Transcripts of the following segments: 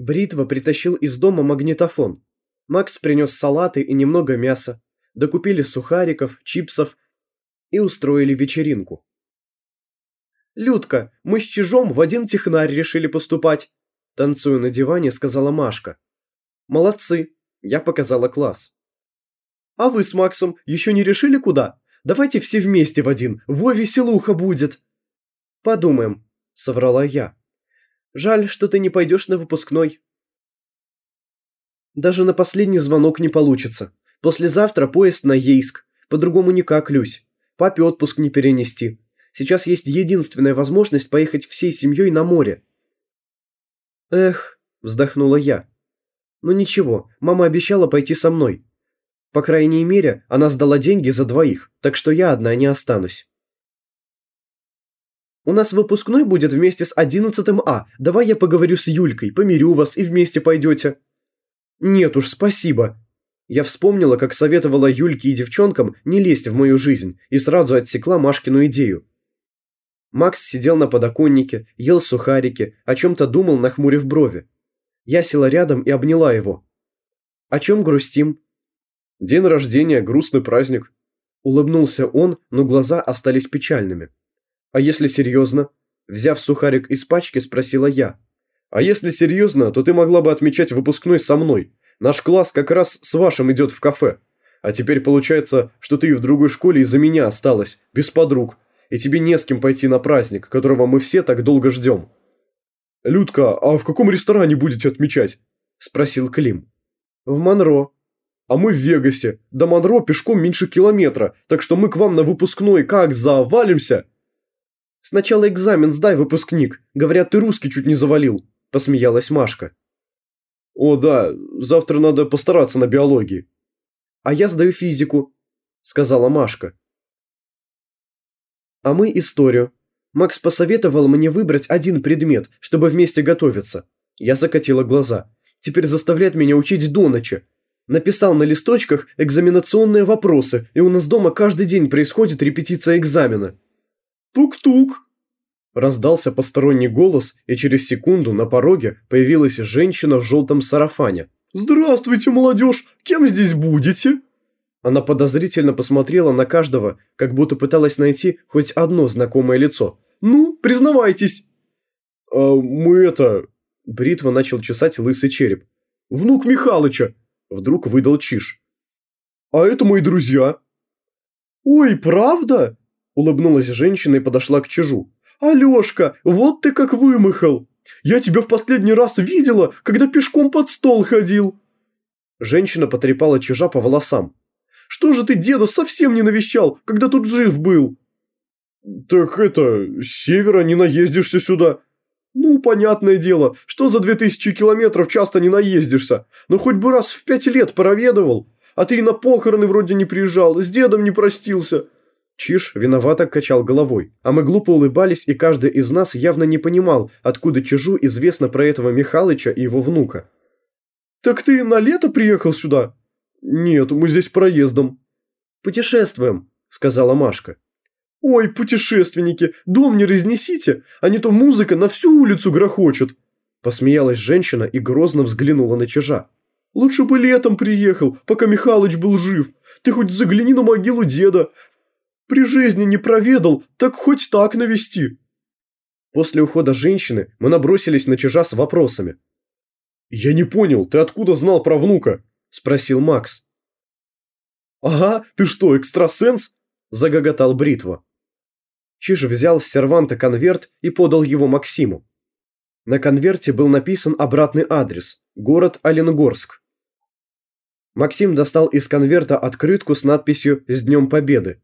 Бритва притащил из дома магнитофон. Макс принес салаты и немного мяса. Докупили сухариков, чипсов и устроили вечеринку. «Людка, мы с Чижом в один технарь решили поступать», танцуя на диване, сказала Машка. «Молодцы», я показала класс. «А вы с Максом еще не решили куда? Давайте все вместе в один, во веселуха будет!» «Подумаем», — соврала я. «Жаль, что ты не пойдешь на выпускной». «Даже на последний звонок не получится. Послезавтра поезд на Ейск. По-другому никак, Люсь. Папе отпуск не перенести. Сейчас есть единственная возможность поехать всей семьей на море». «Эх», – вздохнула я. «Ну ничего, мама обещала пойти со мной. По крайней мере, она сдала деньги за двоих, так что я одна не останусь». «У нас выпускной будет вместе с одиннадцатым А. Давай я поговорю с Юлькой, помирю вас и вместе пойдете». «Нет уж, спасибо». Я вспомнила, как советовала Юльке и девчонкам не лезть в мою жизнь и сразу отсекла Машкину идею. Макс сидел на подоконнике, ел сухарики, о чем-то думал, нахмурив брови. Я села рядом и обняла его. «О чем грустим?» «День рождения, грустный праздник». Улыбнулся он, но глаза остались печальными. «А если серьезно?» Взяв сухарик из пачки, спросила я. «А если серьезно, то ты могла бы отмечать выпускной со мной. Наш класс как раз с вашим идет в кафе. А теперь получается, что ты и в другой школе из-за меня осталась, без подруг, и тебе не с кем пойти на праздник, которого мы все так долго ждем». «Людка, а в каком ресторане будете отмечать?» – спросил Клим. «В Монро». «А мы в Вегасе. До Монро пешком меньше километра, так что мы к вам на выпускной как завалимся?» «Сначала экзамен сдай, выпускник. Говорят, ты русский чуть не завалил», – посмеялась Машка. «О, да, завтра надо постараться на биологии». «А я сдаю физику», – сказала Машка. А мы историю. Макс посоветовал мне выбрать один предмет, чтобы вместе готовиться. Я закатила глаза. Теперь заставляет меня учить до ночи. Написал на листочках экзаменационные вопросы, и у нас дома каждый день происходит репетиция экзамена. «Тук-тук!» Раздался посторонний голос, и через секунду на пороге появилась женщина в желтом сарафане. «Здравствуйте, молодежь! Кем здесь будете?» Она подозрительно посмотрела на каждого, как будто пыталась найти хоть одно знакомое лицо. «Ну, признавайтесь!» «А мы это...» Бритва начал чесать лысый череп. «Внук Михалыча!» Вдруг выдал Чиж. «А это мои друзья!» «Ой, правда?» Улыбнулась женщина и подошла к Чижу. «Алешка, вот ты как вымахал! Я тебя в последний раз видела, когда пешком под стол ходил!» Женщина потрепала Чижа по волосам. Что же ты деда совсем не навещал, когда тут жив был?» «Так это, с севера не наездишься сюда». «Ну, понятное дело, что за две тысячи километров часто не наездишься, но хоть бы раз в пять лет проведывал. А ты и на похороны вроде не приезжал, с дедом не простился». Чиж виновато качал головой, а мы глупо улыбались, и каждый из нас явно не понимал, откуда Чижу известно про этого Михалыча и его внука. «Так ты на лето приехал сюда?» «Нет, мы здесь проездом». «Путешествуем», – сказала Машка. «Ой, путешественники, дом не разнесите, а не то музыка на всю улицу грохочет». Посмеялась женщина и грозно взглянула на чижа. «Лучше бы летом приехал, пока Михалыч был жив. Ты хоть загляни на могилу деда. При жизни не проведал, так хоть так навести». После ухода женщины мы набросились на чижа с вопросами. «Я не понял, ты откуда знал про внука?» – спросил Макс. «Ага, ты что, экстрасенс?» – загоготал Бритва. Чиж взял с серванта конверт и подал его Максиму. На конверте был написан обратный адрес – город Оленгорск. Максим достал из конверта открытку с надписью «С Днем Победы».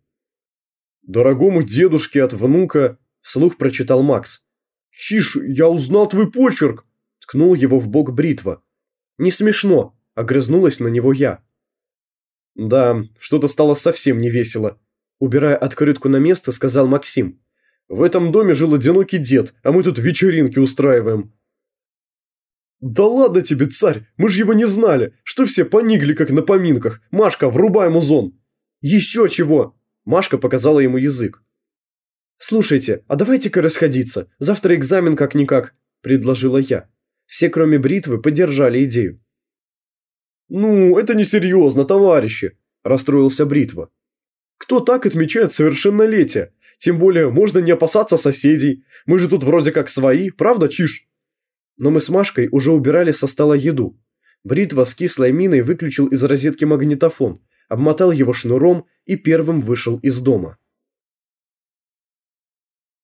«Дорогому дедушке от внука», – слух прочитал Макс. «Чиж, я узнал твой почерк!» – ткнул его в бок бритва. «Не смешно», Огрызнулась на него я. «Да, что-то стало совсем невесело», – убирая открытку на место, сказал Максим. «В этом доме жил одинокий дед, а мы тут вечеринки устраиваем». «Да ладно тебе, царь, мы же его не знали, что все понигли, как на поминках. Машка, врубай музон!» «Еще чего!» – Машка показала ему язык. «Слушайте, а давайте-ка расходиться, завтра экзамен как-никак», – предложила я. Все, кроме Бритвы, поддержали идею. «Ну, это несерьезно, товарищи», – расстроился Бритва. «Кто так отмечает совершеннолетие? Тем более, можно не опасаться соседей. Мы же тут вроде как свои, правда, Чиш?» Но мы с Машкой уже убирали со стола еду. Бритва с кислой миной выключил из розетки магнитофон, обмотал его шнуром и первым вышел из дома.